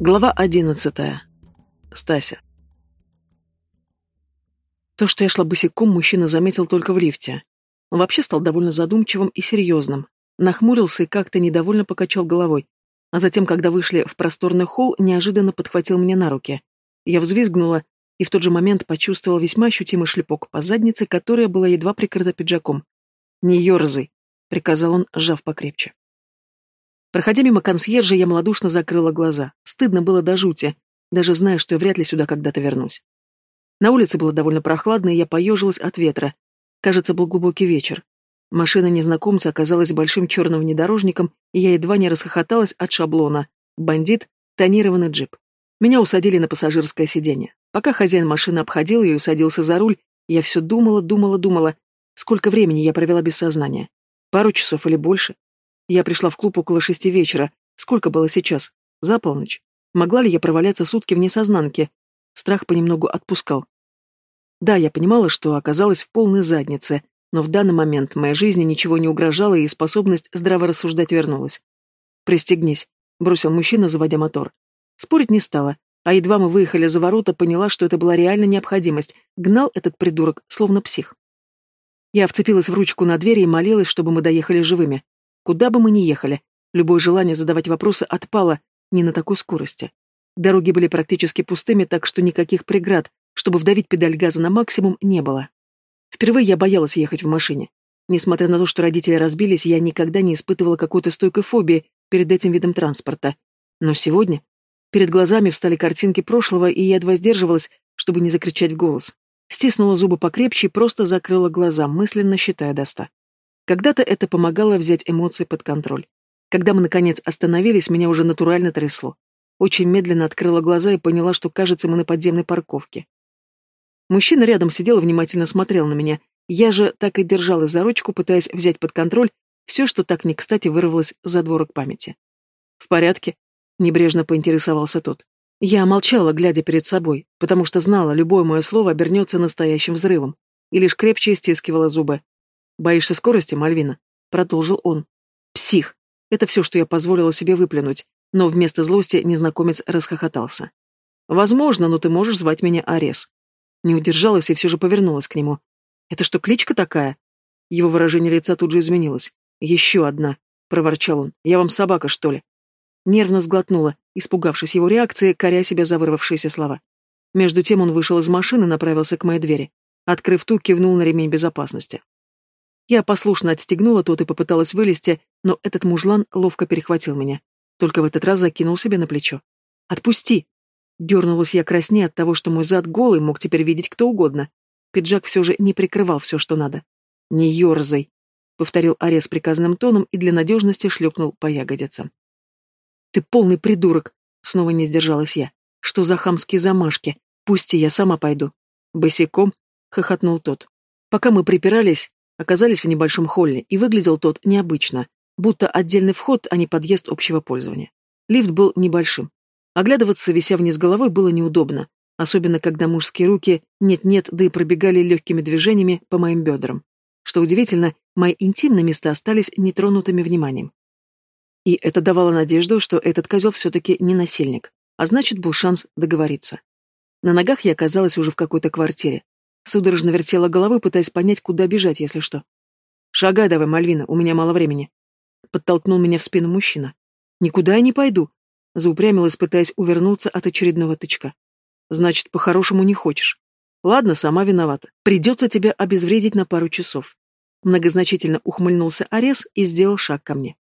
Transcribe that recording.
Глава одиннадцатая. Стася. То, что я шла босиком, мужчина заметил только в лифте. Он вообще стал довольно задумчивым и серьезным. Нахмурился и как-то недовольно покачал головой. А затем, когда вышли в просторный холл, неожиданно подхватил меня на руки. Я взвизгнула и в тот же момент почувствовала весьма ощутимый шлепок по заднице, которая была едва прикрыта пиджаком. «Не ерзай», — приказал он, сжав покрепче. Проходя мимо консьержа, я малодушно закрыла глаза. Стыдно было до жути, даже зная, что я вряд ли сюда когда-то вернусь. На улице было довольно прохладно, и я поежилась от ветра. Кажется, был глубокий вечер. Машина незнакомца оказалась большим черным внедорожником, и я едва не расхохоталась от шаблона. Бандит, тонированный джип. Меня усадили на пассажирское сиденье. Пока хозяин машины обходил ее и садился за руль, я все думала, думала, думала. Сколько времени я провела без сознания? Пару часов или больше? Я пришла в клуб около шести вечера. Сколько было сейчас? За полночь. Могла ли я проваляться сутки в несознанке? Страх понемногу отпускал. Да, я понимала, что оказалась в полной заднице, но в данный момент моей жизни ничего не угрожало, и способность здраво рассуждать вернулась. «Пристегнись», — бросил мужчина, заводя мотор. Спорить не стала, а едва мы выехали за ворота, поняла, что это была реально необходимость. Гнал этот придурок, словно псих. Я вцепилась в ручку на двери и молилась, чтобы мы доехали живыми. Куда бы мы ни ехали, любое желание задавать вопросы отпало, не на такой скорости. Дороги были практически пустыми, так что никаких преград, чтобы вдавить педаль газа на максимум, не было. Впервые я боялась ехать в машине. Несмотря на то, что родители разбились, я никогда не испытывала какой-то стойкой фобии перед этим видом транспорта. Но сегодня перед глазами встали картинки прошлого, и я едва сдерживалась, чтобы не закричать в голос. Стиснула зубы покрепче и просто закрыла глаза, мысленно считая до ста. Когда-то это помогало взять эмоции под контроль. Когда мы, наконец, остановились, меня уже натурально трясло. Очень медленно открыла глаза и поняла, что, кажется, мы на подземной парковке. Мужчина рядом сидел и внимательно смотрел на меня. Я же так и держалась за ручку, пытаясь взять под контроль все, что так не кстати вырвалось за дворок памяти. «В порядке?» — небрежно поинтересовался тот. Я молчала, глядя перед собой, потому что знала, любое мое слово обернется настоящим взрывом, и лишь крепче стискивала зубы. «Боишься скорости, Мальвина?» — продолжил он. «Псих!» — это все, что я позволила себе выплюнуть, но вместо злости незнакомец расхохотался. «Возможно, но ты можешь звать меня Арес». Не удержалась и все же повернулась к нему. «Это что, кличка такая?» Его выражение лица тут же изменилось. «Еще одна», — проворчал он. «Я вам собака, что ли?» Нервно сглотнула, испугавшись его реакции, коря себя за вырвавшиеся слова. Между тем он вышел из машины и направился к моей двери. Открыв ту, кивнул на ремень безопасности. Я послушно отстегнула тот и попыталась вылезти, но этот мужлан ловко перехватил меня. Только в этот раз закинул себе на плечо. «Отпусти!» Дернулась я краснее от того, что мой зад голый мог теперь видеть кто угодно. Пиджак все же не прикрывал все, что надо. «Не ерзай!» — повторил Арес приказным тоном и для надежности шлепнул по ягодицам. «Ты полный придурок!» — снова не сдержалась я. «Что за хамские замашки? Пусти, я сама пойду». «Босиком?» — хохотнул тот. Пока мы припирались, оказались в небольшом холле, и выглядел тот необычно, будто отдельный вход, а не подъезд общего пользования. Лифт был небольшим. Оглядываться, вися вниз головой, было неудобно, особенно когда мужские руки нет-нет, да и пробегали легкими движениями по моим бедрам. Что удивительно, мои интимные места остались нетронутыми вниманием. И это давало надежду, что этот козел все-таки не насильник, а значит, был шанс договориться. На ногах я оказалась уже в какой-то квартире. Судорожно вертела головой, пытаясь понять, куда бежать, если что. «Шагай давай, Мальвина, у меня мало времени». Подтолкнул меня в спину мужчина. «Никуда я не пойду», — заупрямилась, пытаясь увернуться от очередного тычка. «Значит, по-хорошему не хочешь. Ладно, сама виновата. Придется тебя обезвредить на пару часов». Многозначительно ухмыльнулся Арес и сделал шаг ко мне.